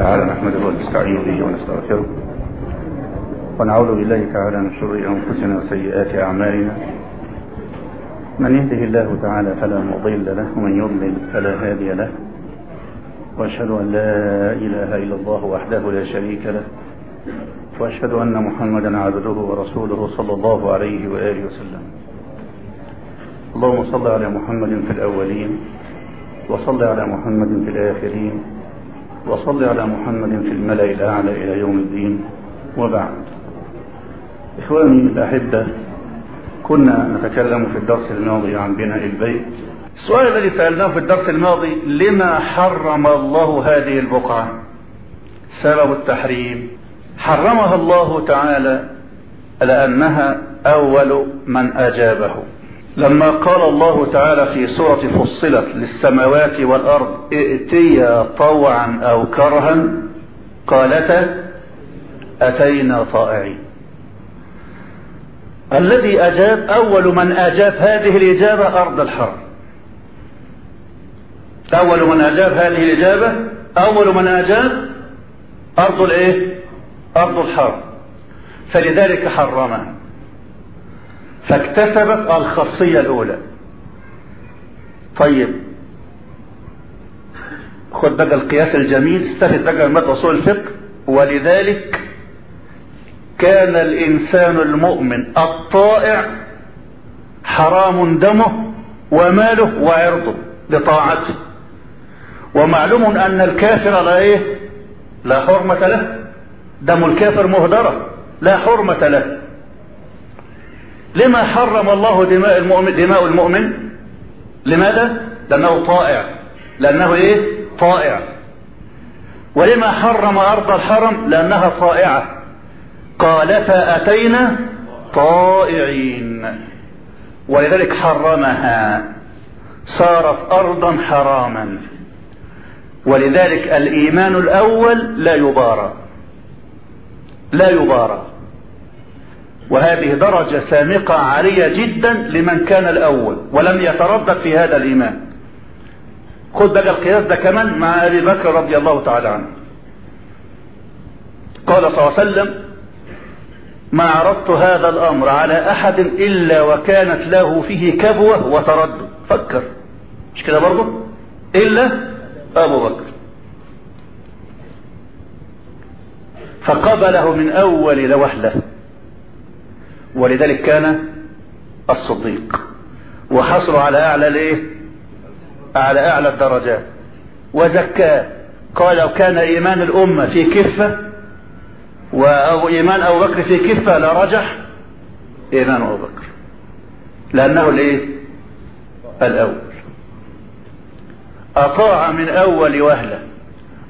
تعالى نحمده ونستعين به ونستغفره. ونعوذ بالله تعالى من شرور أنفسنا وسيئات أعمالنا. من يهده الله تعالى فلا مضل له ومن يضلل فلا هادي له. وأشهد أن لا إله إلا الله وحده لا شريك له. وأشهد أن محمدا عبده ورسوله صلى الله عليه وآله وسلم. اللهم صل على محمد في الأولين وصل على محمد في الآخرين. وصل على محمد في الملأ الأعلى إلى يوم الدين. وبعد. إخواني الأحبة كنا نتكلم في الدرس الماضي عن بناء البيت. السؤال الذي سألناه في الدرس الماضي لما حرم الله هذه البقعة؟ سبب التحريم. حرمها الله تعالى لأنها أول من أجابه. لما قال الله تعالى في سورة فصلت للسماوات والأرض ائتيا طوعا أو كرها؟ قالتا أتينا طائعين. الذي أجاب أول من أجاب هذه الإجابة أرض الحرم أول من أجاب هذه الإجابة أول من أجاب أرض الإيه؟ أرض الحرم فلذلك حرمها فاكتسبت الخاصية الأولى. طيب. خد بقى القياس الجميل استفد بقى من أصول الفقه. ولذلك كان الإنسان المؤمن الطائع حرام دمه وماله وعرضه بطاعته ومعلوم أن الكافر لا إيه؟ لا حرمة له. دم الكافر مهدرة. لا حرمة له. لما حرم الله دماء المؤمن دماء المؤمن؟ لماذا؟ لأنه طائع. لأنه إيه؟ طائع. ولما حرم أرض الحرم؟ لأنها طائعة قالتا أتينا طائعين. ولذلك حرمها. صارت أرضا حراما. ولذلك الإيمان الأول لا يبارى. لا يبارى. وهذه درجة سامقة عالية جدا لمن كان الأول ولم يتردد في هذا الإيمان. خد بقى القياس ده كمان مع أبي بكر رضي الله تعالى عنه. قال صلى الله عليه وسلم ما عرضت هذا الأمر على أحد إلا وكانت له فيه كبوة وتردد. فكر. مش كده برضه؟ إلا أبو بكر. فقبله من أول لوهلة. ولذلك كان الصديق. وحصل على أعلى الإيه؟ على أعلى الدرجات. وزكاه قال لو كان إيمان الأمة في كفة أو إيمان أبو بكر في كفة لرجح إيمان أبو بكر. لأنه الإيه؟ الأول. أطاع من أول وهلة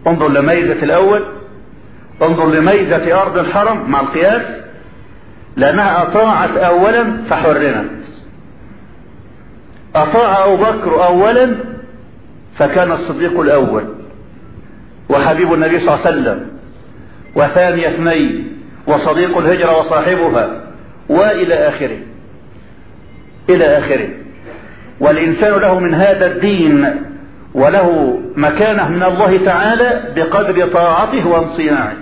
انظر لميزة الأول. انظر لميزة أرض الحرم مع القياس. لأنها أطاعت أولا فحرمت. أطاع أبو بكر أولا فكان الصديق الأول. وحبيب النبي صلى الله عليه وسلم. وثاني اثنين. وصديق الهجرة وصاحبها. وإلى آخره. إلى آخره. والإنسان له من هذا الدين وله مكانة من الله تعالى بقدر طاعته وانصياعه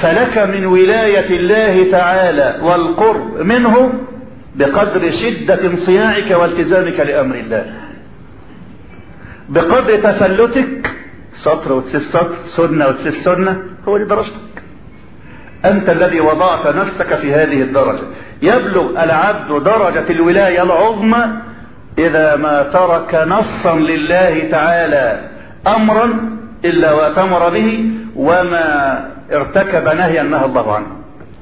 فلك من ولاية الله تعالى والقرب منه بقدر شدة انصياعك والتزامك لأمر الله. بقدر تفلتك سطر وتسيب سطر سنة وتسيب سنة هو دي درجتك. أنت الذي وضعت نفسك في هذه الدرجة. يبلغ العبد درجة الولاية العظمى إذا ما ترك نصا لله تعالى أمرا إلا وأتمر به وما ارتكب نهيا نهى الله عنه.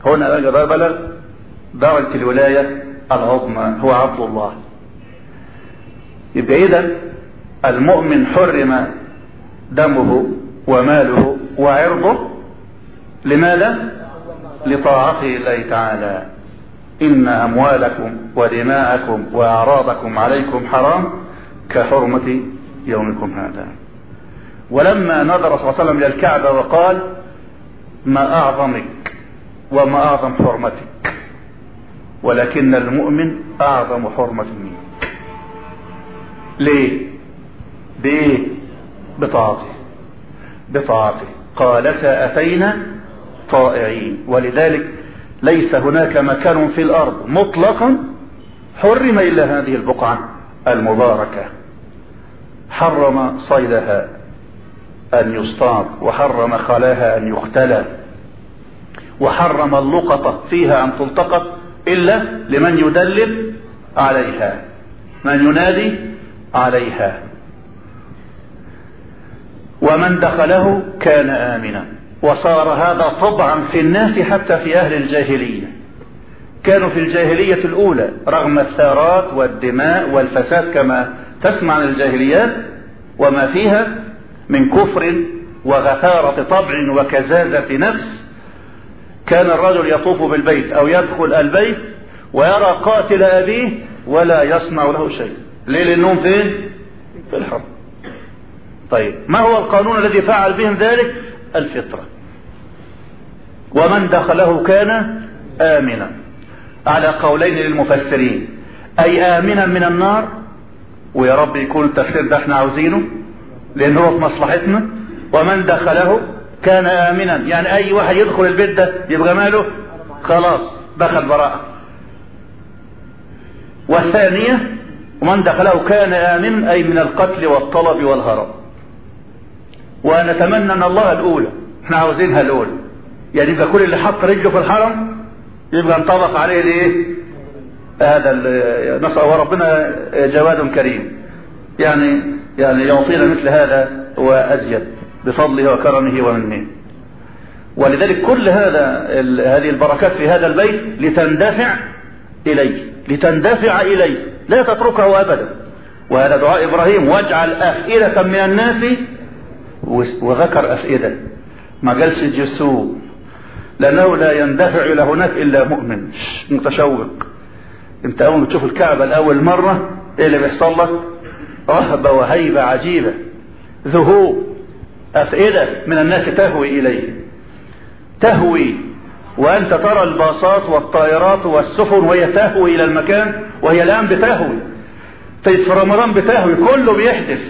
هنا بلغ درجة الولاية العظمى هو عبد الله. يبقى إذا المؤمن حرم دمه وماله وعرضه لماذا؟ لطاعته الله تعالى. إن أموالكم ودماءكم وأعراضكم عليكم حرام كحرمة يومكم هذا. ولما نظر صلى الله عليه وسلم إلى الكعبة وقال ما أعظمك وما أعظم حرمتك ولكن المؤمن أعظم حرمة منك. ليه؟ بإيه بطاعته. بطاعته. قالتا أتينا طائعين. ولذلك ليس هناك مكان في الأرض مطلقا حرم إلا هذه البقعة المباركة. حرم صيدها. أن يصطاد وحرم خلاها أن يختلى وحرم اللقطة فيها أن تلتقط إلا لمن يدلل عليها من ينادي عليها. ومن دخله كان آمنا. وصار هذا طبعا في الناس حتى في أهل الجاهلية. كانوا في الجاهلية الأولى رغم الثارات والدماء والفساد كما تسمع عن الجاهليات وما فيها من كفر وغثارة طبع وكزازة نفس كان الرجل يطوف بالبيت أو يدخل البيت ويرى قاتل أبيه ولا يصنع له شيء. ليه لأنهم فين؟ في الحرب. طيب ما هو القانون الذي فعل بهم ذلك؟ الفطرة. ومن دخله كان آمنا. على قولين للمفسرين أي آمنا من النار؟ ويا رب يكون التفسير ده إحنا عاوزينه؟ لأن هو في مصلحتنا. ومن دخله كان آمنا. يعني أي واحد يدخل البيت ده يبقى ماله؟ خلاص دخل براءة. والثانية ومن دخله كان آمنا أي من القتل والطلب والهرب. ونتمنى أن الله الأولى إحنا عاوزينها الأولى. يعني يبقى كل اللي حط رجله في الحرم يبقى انطبق عليه الايه هذا نسأل ربنا جواد كريم. يعني يعني يعطينا مثل هذا وأزيد بفضله وكرمه ومنه. ولذلك كل هذا هذه البركات في هذا البيت لتندفع إليه لتندفع إليه لا تتركه أبدا. وهذا دعاء إبراهيم واجعل أفئدة من الناس وذكر أفئدة. ما قالش جسوم لأنه لا يندفع إلى هناك إلا مؤمن. متشوق. أنت أول ما تشوف الكعبة لأول مرة إيه اللي بيحصل لك؟ رهبة وهيبة عجيبة. ذهوب أفئدة من الناس تهوي إليه. تهوي وأنت ترى الباصات والطائرات والسفن وهي تهوي إلى المكان وهي الآن بتهوي. طيب في رمضان بتهوي كله بيحدث.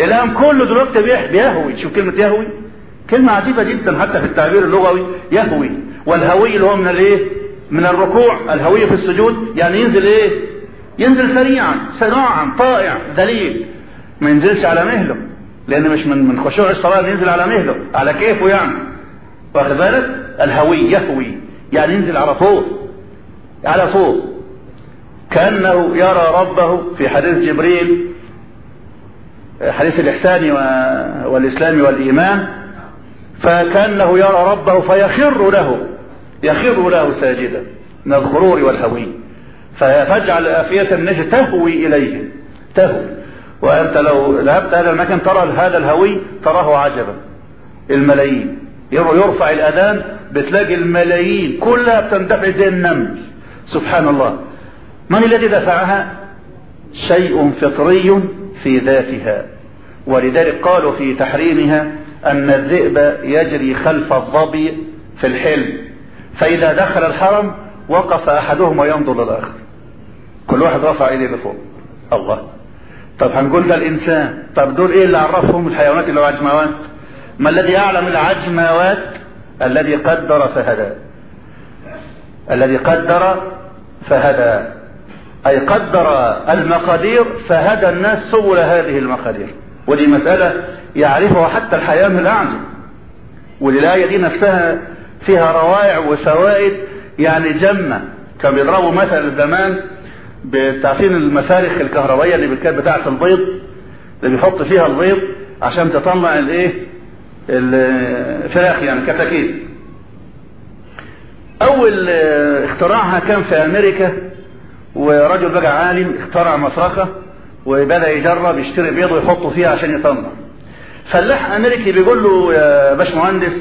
الآن كله دلوقتي بيهوي. شوف كلمة يهوي. كلمة عجيبة جدا حتى في التعبير اللغوي. يهوي. والهوي اللي هو من الإيه؟ من الركوع. الهوية في السجود. يعني ينزل إيه؟ ينزل سريعا سراعا طائع ذليل ما ينزلش على مهله لأن مش من من خشوع الصلاة ينزل على مهله. على كيفه يعني. واخد بالك؟ الهوي يهوي. يعني ينزل على فوق على فوق كأنه يرى ربه في حديث جبريل. حديث الإحسان والإسلام والإيمان. فكأنه يرى ربه فيخر له. يخر له ساجدا من الغرور والهوي. فيجعل آفية النجم تهوي إليه. تهوي. وأنت لو ذهبت هذا المكان ترى هذا الهوي تراه عجبا. الملايين. يرفع الأذان بتلاقي الملايين كلها بتندفع زي النمل. سبحان الله. من الذي دفعها؟ شيء فطري في ذاتها. ولذلك قالوا في تحريمها أن الذئب يجري خلف الظبي في الحلم. فإذا دخل الحرم وقف أحدهما ينظر للآخر. كل واحد رفع إيديه لفوق. الله. طب هنقول ده الإنسان. طب دول إيه اللي عرفهم؟ الحيوانات اللي هو عجموات. ما الذي أعلم العجموات؟ الذي قدر فهدى. الذي قدر فهدى. أي قدر المقادير فهدى الناس سبل هذه المقادير. ودي مسألة يعرفها حتى الحيوان الأعجم والآية دي نفسها فيها روائع وفوائد يعني جمة. كانوا بيضربوا مثل زمان بتعفين المفارخ الكهربائية اللي كانت بتاعة البيض اللي بيحط فيها البيض عشان تطلع الإيه؟ الفراخ يعني كتاكيت. أول اختراعها كان في أمريكا ورجل بقى عالم اخترع مفرخة وبدأ يجرب يشتري بيض ويحطه فيها عشان يطلع. فلاح أمريكي بيقول له يا باشمهندس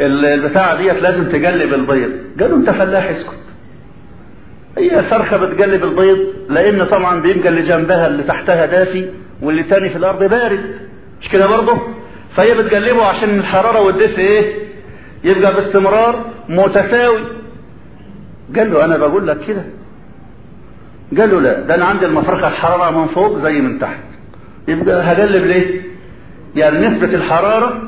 البتاعة ديت لازم تقلب البيض. قال له أنت فلاح اسكت. هي فرخة بتقلب البيض لأن طبعا بيبقى اللي جنبها اللي تحتها دافي واللي تاني في الأرض بارد. مش كده برضه؟ فهي بتقلبه عشان الحرارة والدفء إيه؟ يبقى باستمرار متساوي. قال له أنا بقول لك كده. قال له لا ده أنا عندي المفرخة الحرارة من فوق زي من تحت. يبقى هقلب ليه؟ يعني نسبة الحرارة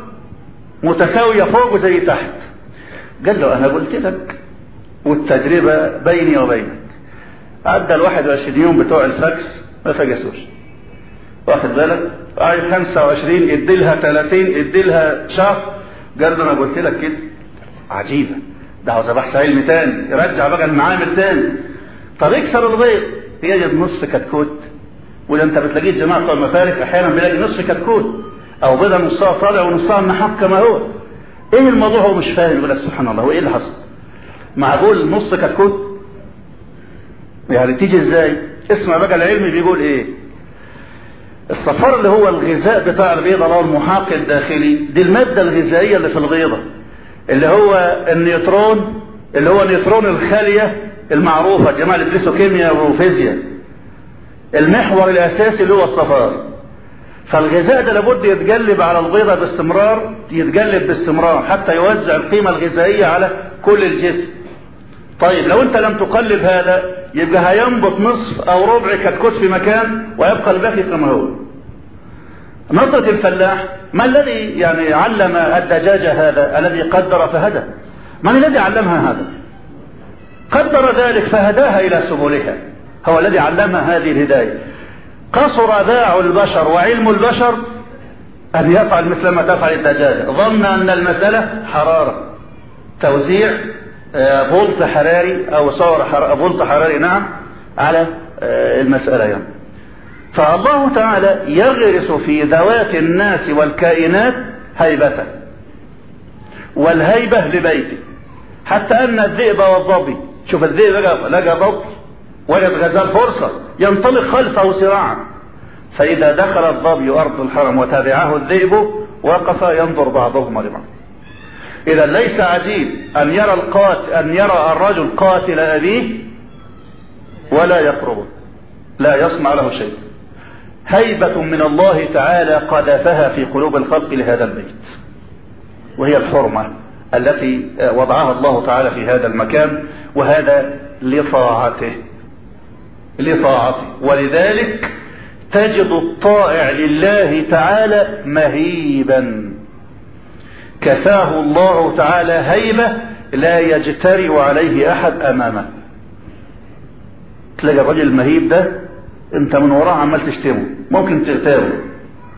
متساوية فوق وزي تحت. قال له أنا قلت لك. والتجربة بيني وبينك. عدى ال 21 يوم بتوع الفاكس ما فجسوش واخد بالك؟ قاعد 25 ادي لها 30 ادي لها شهر. قال له أنا قلت لك كده. عجيبة. ده عاوز بحث علمي تاني. يرجع بقى المعامل تاني. طب اكسر البيض يجد نصف كتكوت. وده انت بتلاقيه جماعة بتوع المفارق أحيانا بيلاقي نصف كتكوت. أو بيضة نصها طالع ونصها محق كما هو إيه الموضوع؟ هو مش فاهم. يقول لك سبحان الله. هو إيه اللي حصل؟ معقول نص كتكوت؟ يعني تيجي إزاي؟ اسمع بقى العلم بيقول إيه؟ الصفار اللي هو الغذاء بتاع البيضة اللي هو المحاق الداخلي دي المادة الغذائية اللي في البيضة اللي هو النيوترون اللي هو نيوترون الخالية المعروفة جماعة كيمياء وفيزياء. المحور الأساسي اللي هو الصفار. فالغذاء ده لابد يتجلب على البيضة باستمرار يتجلب باستمرار حتى يوزع القيمة الغذائية على كل الجسم. طيب لو انت لم تقلب هذا يبقى هينبت نصف أو ربع كتكوت في مكان ويبقى الباقي كما هو. نظرة الفلاح ما الذي يعني علم الدجاجة هذا الذي قدر فهدى؟ من الذي علمها هذا؟ قدر ذلك فهداها إلى سبلها. هو الذي علمها هذه الهداية. قصر ذاع البشر وعلم البشر أن يفعل مثل ما تفعل الدجاجة. ظن أن المسألة حرارة توزيع فولت حراري أو صور فولت حراري نعم على المسألة يعني. فالله تعالى يغرس في ذوات الناس والكائنات هيبته والهيبة لبيته. حتى أن الذئب والظبي شوف الذئب لقى لقى ضب وجد غزال فرصة ينطلق خلفه سراعا فإذا دخل الظبي أرض الحرم وتبعه الذئب وقف ينظر بعضهما لبعض. إذا ليس عجيب أن يرى القاتل أن يرى الرجل قاتل أبيه ولا يقربه لا يصنع له شيء. هيبة من الله تعالى قذفها في قلوب الخلق لهذا البيت. وهي الحرمة التي وضعها الله تعالى في هذا المكان وهذا لطاعته. لطاعته. ولذلك تجد الطائع لله تعالى مهيبا. كساه الله تعالى هيبة لا يجترئ عليه أحد أمامه. تلاقي الرجل المهيب ده أنت من وراه عمال تشتمه. ممكن تغتابه.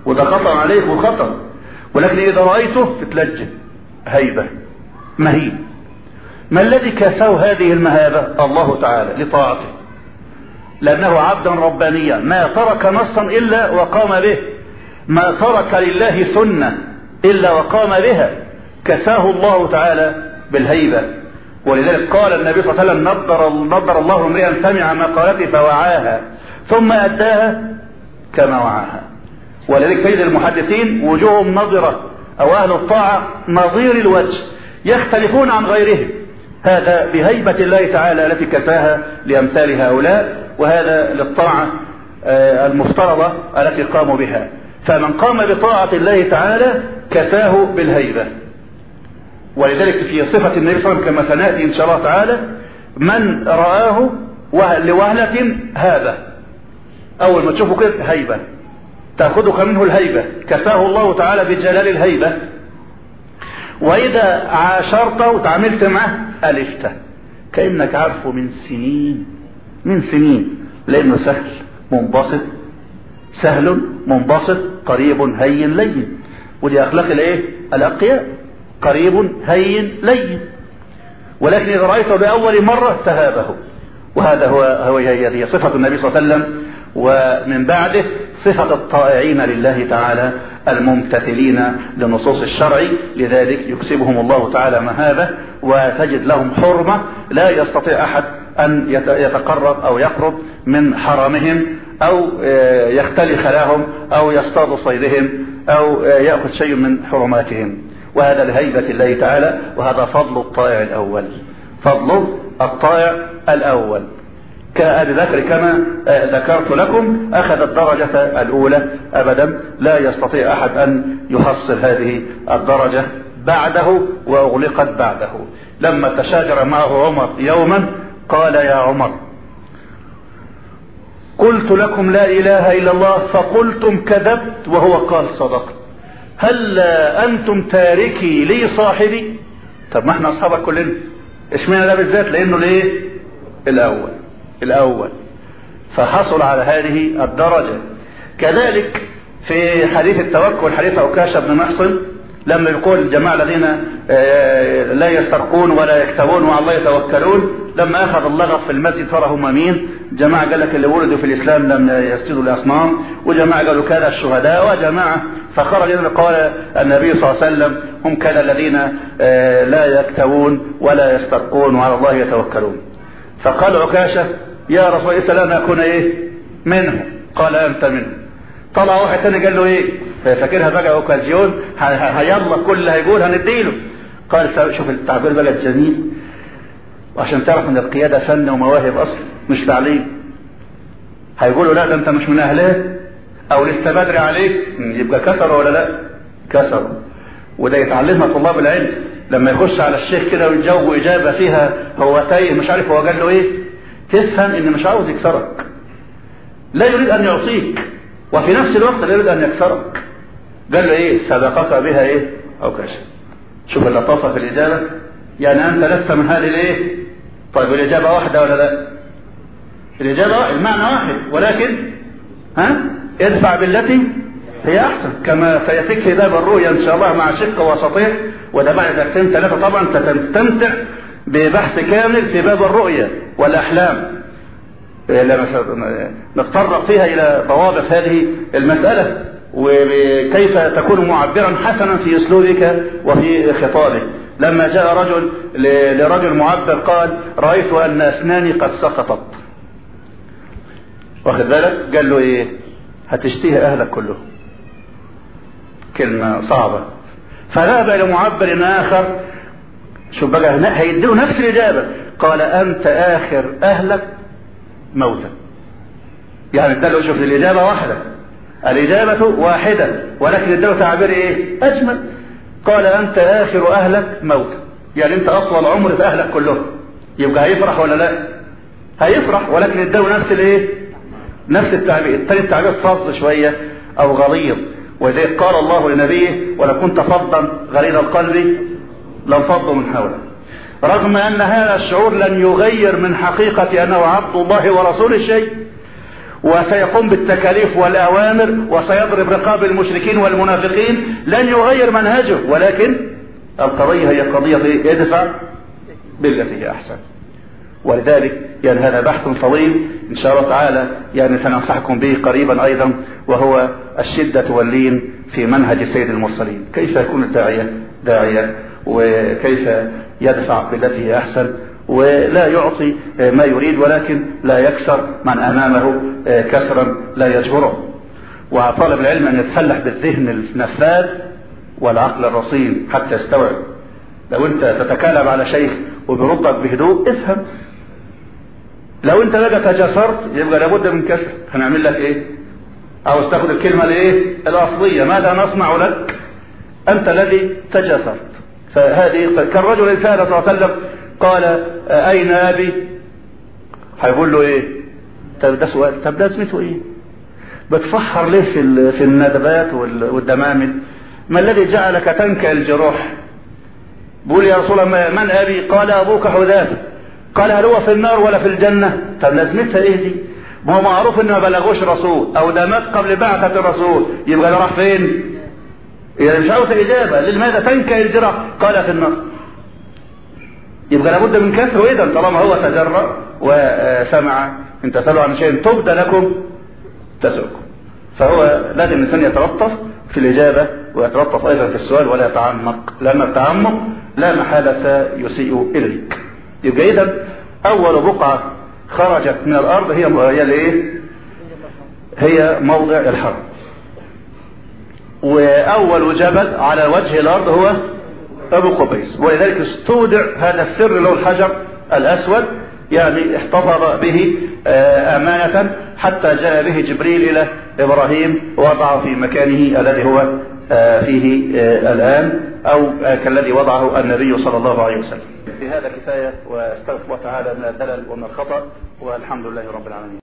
وده خطر عليك وخطر ولكن إذا رأيته تتلجم هيبة. مهيب. ما الذي كساه هذه المهابة؟ الله تعالى. لطاعته. لأنه عبدا ربانيا. ما ترك نصا إلا وقام به. ما ترك لله سنة. إلا وقام بها. كساه الله تعالى بالهيبة. ولذلك قال النبي صلى الله عليه وسلم نضر, نضر الله امرئا سمع مقالتي فوعاها ثم أداها كما وعاها. ولذلك تجد المحدثين وجوههم نظرة أو أهل الطاعة نظير الوجه يختلفون عن غيرهم. هذا بهيبة الله تعالى التي كساها لأمثال هؤلاء وهذا للطاعة المفترضة التي قاموا بها. فمن قام بطاعة الله تعالى كساه بالهيبة. ولذلك في صفة النبي صلى الله عليه وسلم كما سنأتي إن شاء الله تعالى من رآه لوهلة هذا أول ما تشوفه كده هيبة. تأخذك منه الهيبة. كساه الله تعالى بجلال الهيبة. وإذا عاشرته وتعاملت معه ألفته كأنك عارفه من سنين. من سنين. لأنه سهل منبسط سهل منبسط قريب هين لين. ودي أخلاق الإيه؟ الأقياء. قريب هين لين. ولكن إذا رأيته لأول مرة تهابه وهذا هو هو هي صفة النبي صلى الله عليه وسلم. ومن بعده صفة الطائعين لله تعالى الممتثلين لنصوص الشرع. لذلك يكسبهم الله تعالى مهابة وتجد لهم حرمة. لا يستطيع أحد أن يتقرب أو يقرب من حرمهم. أو يختلي خلاهم أو يصطاد صيدهم أو يأخذ شيء من حرماتهم. وهذا لهيبة الله تعالى وهذا فضل الطائع الأول. فضل الطائع الأول. كأبي بكر كما ذكرت لكم أخذ الدرجة الأولى أبدا. لا يستطيع أحد أن يحصل هذه الدرجة بعده وأغلقت بعده. لما تشاجر معه عمر يوما قال يا عمر قلت لكم لا إله إلا الله فقلتم كذبت وهو قال صدقت هل أنتم تاركي لي صاحبي؟ طب ما إحنا أصحابك كلنا. إشمعنى ده بالذات؟ لأنه ليه الأول. الأول. فحصل على هذه الدرجة. كذلك في حديث التوكل حديث عكاشة بن محصن لما يقول الجماعة الذين لا يسترقون ولا يكتبون وعلى الله يتوكلون لما أخذ اللغط في المسجد فرهم مين جماعة قال لك اللي ولدوا في الإسلام لم يسجدوا الأصنام وجماعة قالوا كذا الشهداء وجماعة فخرج قال النبي صلى الله عليه وسلم هم كذا الذين لا يكتبون ولا يسترقون وعلى الله يتوكلون. فقال عكاشة يا رسول الله لا أكون إيه؟ منهم. قال أنت منهم. طلع واحد تاني قال له إيه؟ فاكرها بقى اوكازيون هيلا كل اللي هيقول هنديله. قال شوف التعبير بقى الجميل وعشان تعرف إن القيادة فن ومواهب أصلا مش تعليم. هيقولوا لا ده أنت مش من اهلها أو لسه بدري عليك. يبقى كسر ولا لا؟ كسر وده يتعلمها طلاب العلم. لما يخش على الشيخ كده ويجاوب إجابة فيها هو تايه مش عارف هو قال له إيه. تفهم إن مش عاوز يكسرك. لا يريد أن يعطيك وفي نفس الوقت لا يريد أن يكسرك. قال له إيه؟ سبقك بها إيه؟ أو كشف. شوف اللطافة في الإجابة. يعني أنت لست من هذه الإيه؟ طيب الإجابة واحدة ولا لا؟ الإجابة المعنى واحد. ولكن ها؟ ادفع بالتي هي أحسن. كما سيأتيك في باب الرؤيا إن شاء الله مع شق وسطين وده بعد درسين ثلاثة طبعا ستستمتع ببحث كامل في باب الرؤيا والأحلام. نتطرق فيها إلى ضوابط هذه المسألة. وكيف تكون معبرا حسنا في أسلوبك وفي خطابك. لما جاء رجل لرجل معبر قال رأيت أن اسناني قد سقطت. واخد بالك؟ قال له إيه؟ هتشتهي أهلك كلهم. كلمة صعبة. فذهب إلى معبر آخر. شوف بقى هيديه نفس الإجابة. قال أنت آخر أهلك موتا. يعني اداله شوف الإجابة واحدة. الإجابة واحدة ولكن اداله تعبير إيه؟ أجمل. قال أنت آخر أهلك موتا يعني أنت أطول عمر في أهلك كلهم. يبقى هيفرح ولا لا؟ هيفرح ولكن اداله نفس الإيه؟ نفس التعبير. الثاني التعبير فظ شوية أو غليظ. ولذلك قال الله لنبيه ولو كنت فظا غليظ القلب لانفضوا من حولك. رغم أن هذا الشعور لن يغير من حقيقة أنه عبد الله ورسوله شيء وسيقوم بالتكاليف والأوامر وسيضرب رقاب المشركين والمنافقين لن يغير منهجه ولكن القضية هي قضية إدفع بالتي هي أحسن. ولذلك يعني هذا بحث طويل إن شاء الله تعالى يعني سننصحكم به قريبا أيضا وهو الشدة واللين في منهج سيد المرسلين. كيف يكون الداعية؟ داعية وكيف يدفع بالتي هي أحسن؟ ولا يعطي ما يريد ولكن لا يكسر من أمامه كسرا لا يجبره. وطالب العلم أن يتسلح بالذهن النفاذ والعقل الرصين حتى يستوعب. لو أنت تتكلم على شيخ وبيردك بهدوء افهم. لو أنت بقى تجاسرت يبقى لابد من كسر. هنعمل لك إيه؟ أو تاخد الكلمة الايه الأصلية. ماذا نصنع لك؟ أنت الذي تجاسرت. فهذه كالرجل صلى الله عليه وسلم قال أين أبي؟ هيقول له إيه؟ طب ده سؤال طب ده اسمته إيه؟ بتفحر ليه في في الندبات والدمامل؟ ما الذي جعلك تنكأ الجروح؟ بيقول يا رسول الله من أبي؟ قال أبوك حذافة قال هل هو في النار ولا في الجنة؟ طب لازمتها إيه دي؟ ما هو معروف إنه ما بلغوش رسول أو ده مات قبل بعثة الرسول يبقى ده راح فين؟ يعني مش عاوز إجابة لماذا تنكأ الجراح قال في النار يبقى لابد من كسر إذا طالما هو تجرأ وسمع. إن تسألوا عن شيء تبدى لكم تسؤكم. فهو لازم الإنسان يتلطف في الإجابة ويتلطف أيضا في السؤال ولا يتعمق. لأن التعمق لا محالة يسيء إليك. يبقى إذا أول بقعة خرجت من الأرض هي هي الإيه؟ هي موضع الحرب. وأول جبل على وجه الأرض هو أبو قبيس ولذلك استودع هذا السر هو الحجر الأسود يعني احتفظ به أمانة حتى جاء به جبريل إلى إبراهيم ووضعه في مكانه الذي هو فيه الآن أو كالذي وضعه النبي صلى الله عليه وسلم. بهذا كفاية وأستغفر الله تعالى من الدلل ومن الخطأ والحمد لله رب العالمين.